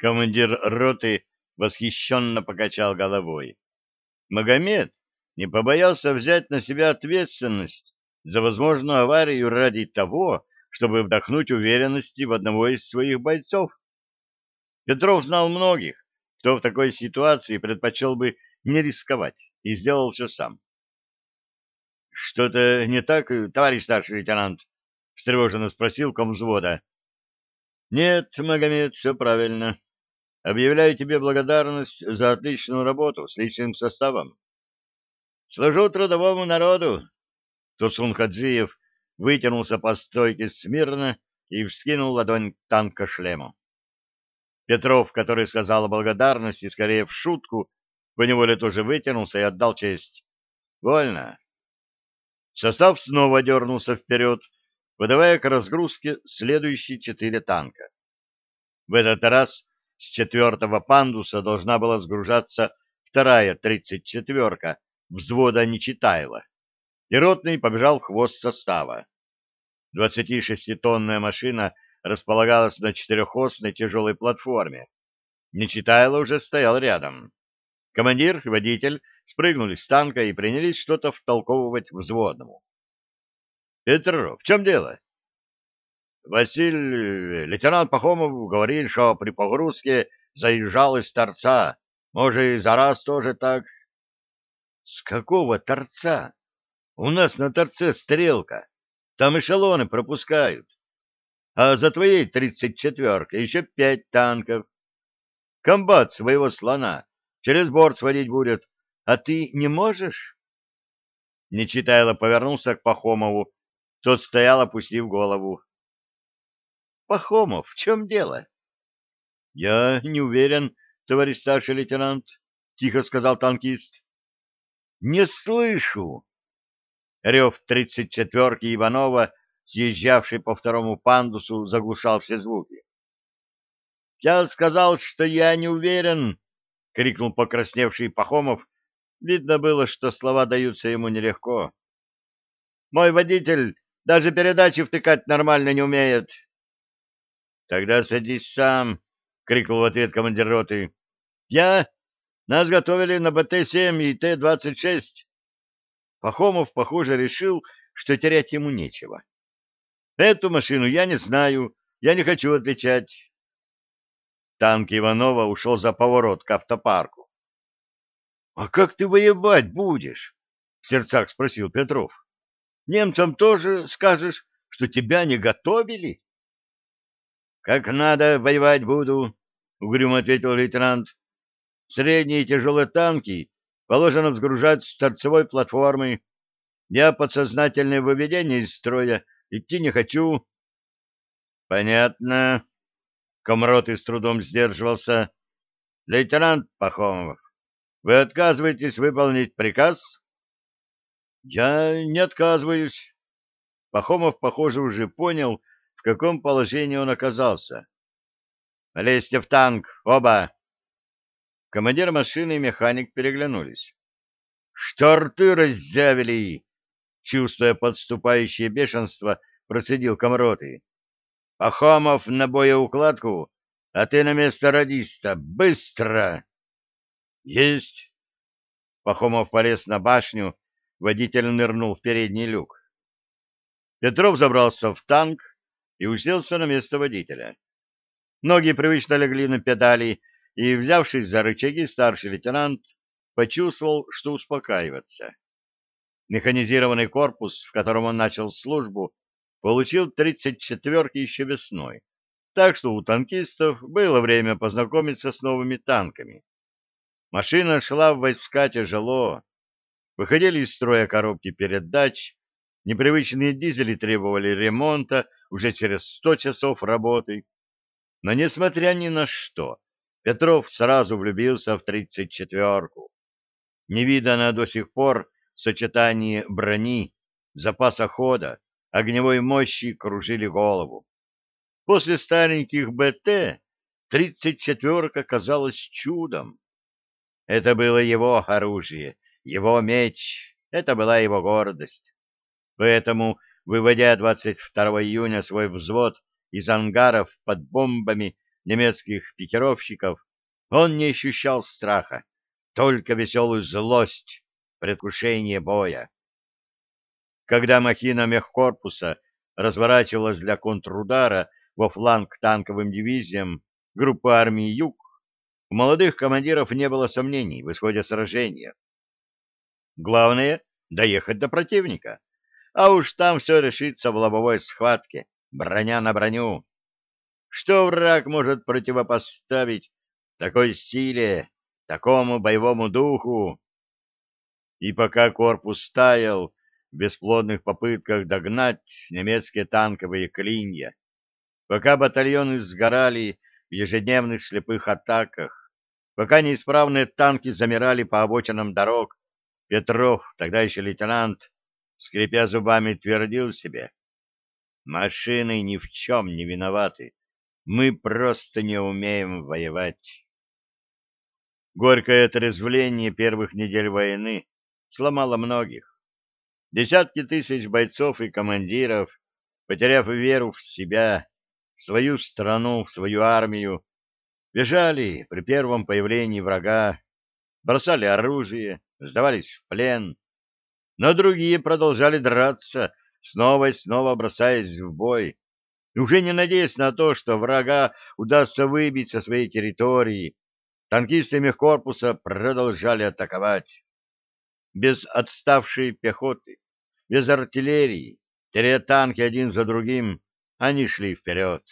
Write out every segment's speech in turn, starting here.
Командир роты восхищенно покачал головой. Магомед не побоялся взять на себя ответственность за возможную аварию ради того, чтобы вдохнуть уверенности в одного из своих бойцов. Петров знал многих, кто в такой ситуации предпочел бы не рисковать и сделал все сам. — Что-то не так, товарищ старший лейтенант? — встревоженно спросил комвзвода. — Нет, Магомед, все правильно. Объявляю тебе благодарность за отличную работу с личным составом. Служу трудовому народу. Тусун Хаджиев вытянулся по стойке смирно и вскинул ладонь к танкошлему. Петров, который сказал о благодарности скорее в шутку, поневоле тоже вытянулся и отдал честь. Вольно. Состав снова дернулся вперед, выдавая к разгрузке следующие четыре танка. В этот раз с четвертого пандуса должна была сгружаться вторая тридцать четверка взвода Нечитайло, и ротный побежал в хвост состава. 26-тонная машина располагалась на четырехосной тяжелой платформе. Нечитайло уже стоял рядом. Командир и водитель спрыгнули с танка и принялись что-то втолковывать взводному. — Петр, в чем дело? — Василий, лейтенант Пахомов говорит, что при погрузке заезжал из торца. Может, и за раз тоже так. С какого торца? У нас на торце стрелка. Там эшелоны пропускают. А за твоей тридцать четверкой еще пять танков. Комбат своего слона через борт сводить будет, а ты не можешь? Нечитайло повернулся к Пахомову. Тот стоял, опустив голову. — Пахомов, в чем дело? — Я не уверен, товарищ старший лейтенант, — тихо сказал танкист. Не слышу. Рев тридцать четверки Иванова, съезжавший по второму пандусу, заглушал все звуки. «Я сказал, что я не уверен!» — крикнул покрасневший Пахомов. Видно было, что слова даются ему нелегко. «Мой водитель даже передачи втыкать нормально не умеет!» «Тогда садись сам!» — крикнул в ответ командир роты. «Я нас готовили на БТ-7 и Т-26. Пахомов, похоже, решил, что терять ему нечего. Эту машину я не знаю, я не хочу отвечать. Танк Иванова ушел за поворот к автопарку. — А как ты воевать будешь? — в сердцах спросил Петров. — Немцам тоже скажешь, что тебя не готовили? — Как надо воевать буду, — угрюмо ответил лейтенант. Средние тяжелые танки положено сгружать с торцевой платформы. Я подсознательное выведение из строя идти не хочу. Понятно. Комрот и с трудом сдерживался. Лейтенант Пахомов, вы отказываетесь выполнить приказ? Я не отказываюсь. Пахомов, похоже, уже понял, в каком положении он оказался. Лезьте в танк, оба! Командир машины и механик переглянулись. «Что рты раззявили?» Чувствуя подступающее бешенство, процедил Комроты. «Пахомов на боеукладку, а ты на место радиста. Быстро!» «Есть!» Пахомов полез на башню, водитель нырнул в передний люк. Петров забрался в танк и уселся на место водителя. Ноги привычно легли на педали, и, взявшись за рычаги, старший лейтенант почувствовал, что успокаивается. Механизированный корпус, в котором он начал службу, получил 34-ки еще весной, так что у танкистов было время познакомиться с новыми танками. Машина шла в войска тяжело, выходили из строя коробки передач, непривычные дизели требовали ремонта уже через 100 часов работы, но, несмотря ни на что, Петров сразу влюбился в тридцать четверку. Невиданное до сих пор сочетание брони, запаса хода, огневой мощи кружили голову. После стареньких БТ тридцать четверка казалась чудом. Это было его оружие, его меч, это была его гордость. Поэтому, выводя 22 июня свой взвод из ангаров под бомбами немецких пикировщиков, он не ощущал страха, только веселую злость, предвкушение боя. Когда махина мехкорпуса разворачивалась для контрудара во фланг танковым дивизиям группы армии «Юг», у молодых командиров не было сомнений в исходе сражения. Главное — доехать до противника, а уж там все решится в лобовой схватке, броня на броню. Что враг может противопоставить такой силе, такому боевому духу? И пока корпус таял в бесплодных попытках догнать немецкие танковые клинья, пока батальоны сгорали в ежедневных слепых атаках, Пока неисправные танки замирали по обочинам дорог, Петров, тогда еще лейтенант, скрипя зубами, твердил себе. Машины ни в чем не виноваты. Мы просто не умеем воевать. Горькое отрезвление первых недель войны сломало многих. Десятки тысяч бойцов и командиров, потеряв веру в себя, в свою страну, в свою армию, Бежали при первом появлении врага, бросали оружие, сдавались в плен, но другие продолжали драться, снова и снова бросаясь в бой, уже не надеясь на то, что врага удастся выбить со своей территории, танкисты мехкорпуса продолжали атаковать. Без отставшей пехоты, без артиллерии, теряя танки один за другим, они шли вперед,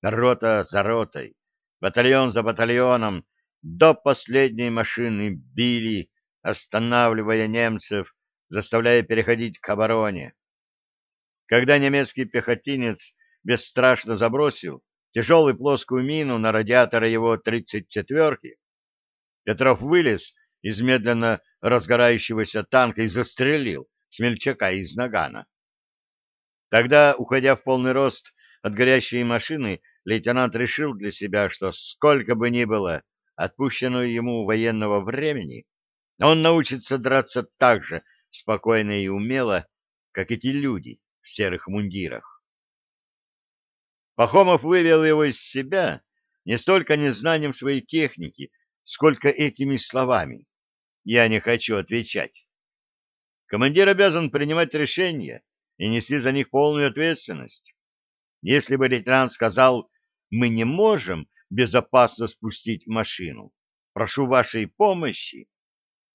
рота за ротой батальон за батальоном, до последней машины били, останавливая немцев, заставляя переходить к обороне. Когда немецкий пехотинец бесстрашно забросил тяжелую плоскую мину на радиатор его 34-ки, Петров вылез из медленно разгорающегося танка и застрелил смельчака из нагана. Тогда, уходя в полный рост от горящей машины, лейтенант решил для себя, что сколько бы ни было отпущенного ему военного времени, он научится драться так же спокойно и умело, как эти люди в серых мундирах. Пахомов вывел его из себя не столько незнанием своей техники, сколько этими словами. Я не хочу отвечать. Командир обязан принимать решения и нести за них полную ответственность. Если бы лейтенант сказал «Мы не можем безопасно спустить машину, прошу вашей помощи»,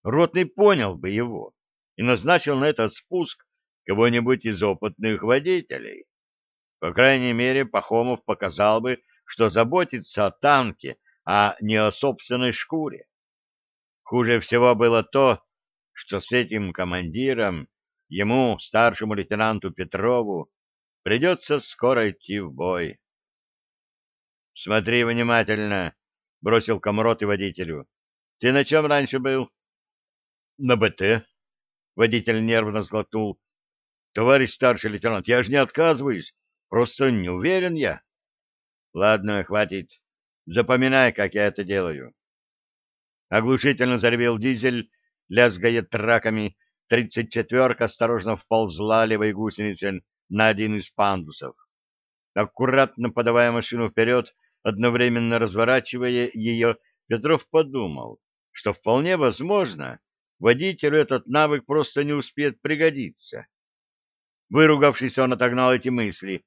ротный понял бы его и назначил на этот спуск кого-нибудь из опытных водителей. По крайней мере, Пахомов показал бы, что заботится о танке, а не о собственной шкуре. Хуже всего было то, что с этим командиром, ему, старшему лейтенанту Петрову, Придется скоро идти в бой. — Смотри внимательно, — бросил комрот и водителю. — Ты на чем раньше был? — На БТ. Водитель нервно сглотнул. — Товарищ старший лейтенант, я же не отказываюсь. Просто не уверен я. — Ладно, хватит. Запоминай, как я это делаю. Оглушительно заревел дизель, лязгая траками. Тридцать четверка осторожно вползла левой гусеницей на один из пандусов. Аккуратно подавая машину вперед, одновременно разворачивая ее, Петров подумал, что вполне возможно, водителю этот навык просто не успеет пригодиться. Выругавшись, он отогнал эти мысли.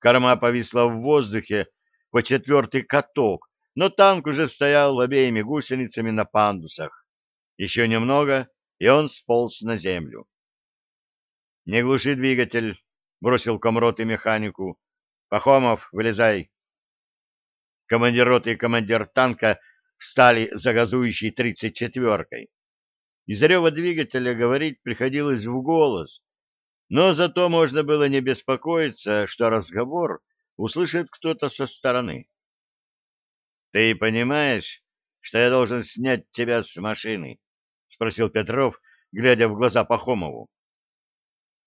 Корма повисла в воздухе по четвертый каток, но танк уже стоял обеими гусеницами на пандусах. Еще немного, и он сполз на землю. «Не глуши двигатель», — бросил комрот и механику. — Пахомов, вылезай. Командир роты и командир танка встали за газующей тридцать четверкой. Из рева двигателя говорить приходилось в голос, но зато можно было не беспокоиться, что разговор услышит кто-то со стороны. — Ты понимаешь, что я должен снять тебя с машины? — спросил Петров, глядя в глаза Пахомову.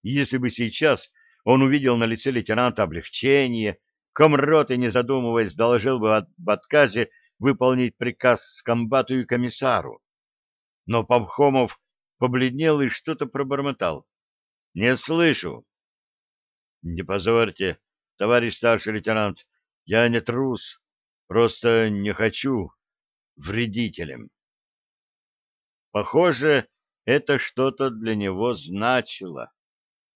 Если бы сейчас он увидел на лице лейтенанта облегчение, комрот и, не задумываясь, доложил бы об отказе выполнить приказ комбату и комиссару. Но Памхомов побледнел и что-то пробормотал. — Не слышу. — Не позорьте, товарищ старший лейтенант, я не трус. Просто не хочу вредителем. Похоже, это что-то для него значило.